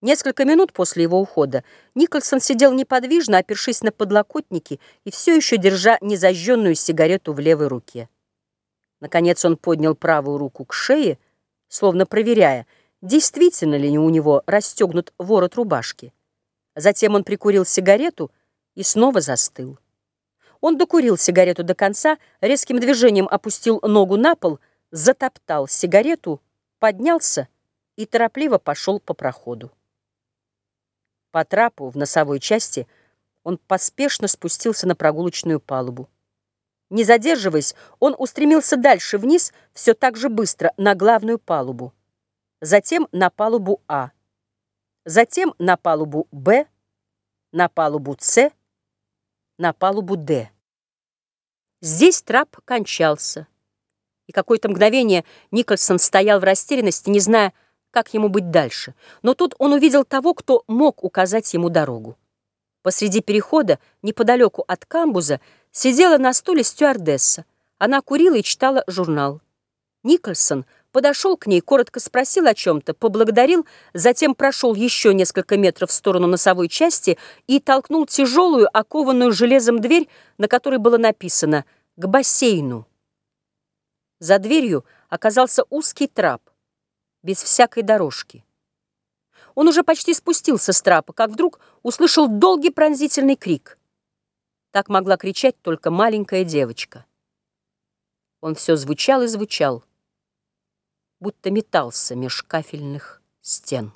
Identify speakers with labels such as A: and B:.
A: Несколько минут после его ухода Николсон сидел неподвижно, опершись на подлокотники и все еще держа незажженную сигарету в левой руке. Наконец он поднял правую руку к шее, словно проверяя, действительно ли у него расстегнут ворот рубашки. Затем он прикурил сигарету и снова застыл. Он докурил сигарету до конца, резким движением опустил ногу на пол, затоптал сигарету, поднялся и торопливо пошел по проходу. По трапу в носовой части он поспешно спустился на прогулочную палубу. Не задерживаясь, он устремился дальше вниз, все так же быстро, на главную палубу. Затем на палубу А. Затем на палубу Б, на палубу С, на палубу Д. Здесь трап кончался. И какое-то мгновение Никольсон стоял в растерянности, не зная, как ему быть дальше. Но тут он увидел того, кто мог указать ему дорогу. Посреди перехода, неподалеку от камбуза, сидела на стуле стюардесса. Она курила и читала журнал. Никольсон подошел к ней, коротко спросил о чем-то, поблагодарил, затем прошел еще несколько метров в сторону носовой части и толкнул тяжелую, окованную железом дверь, на которой было написано «К бассейну». За дверью оказался узкий трап без всякой дорожки. Он уже почти спустился с трапа, как вдруг услышал долгий пронзительный крик. Так могла кричать только маленькая девочка. Он все звучал и звучал, будто метался меж кафельных стен.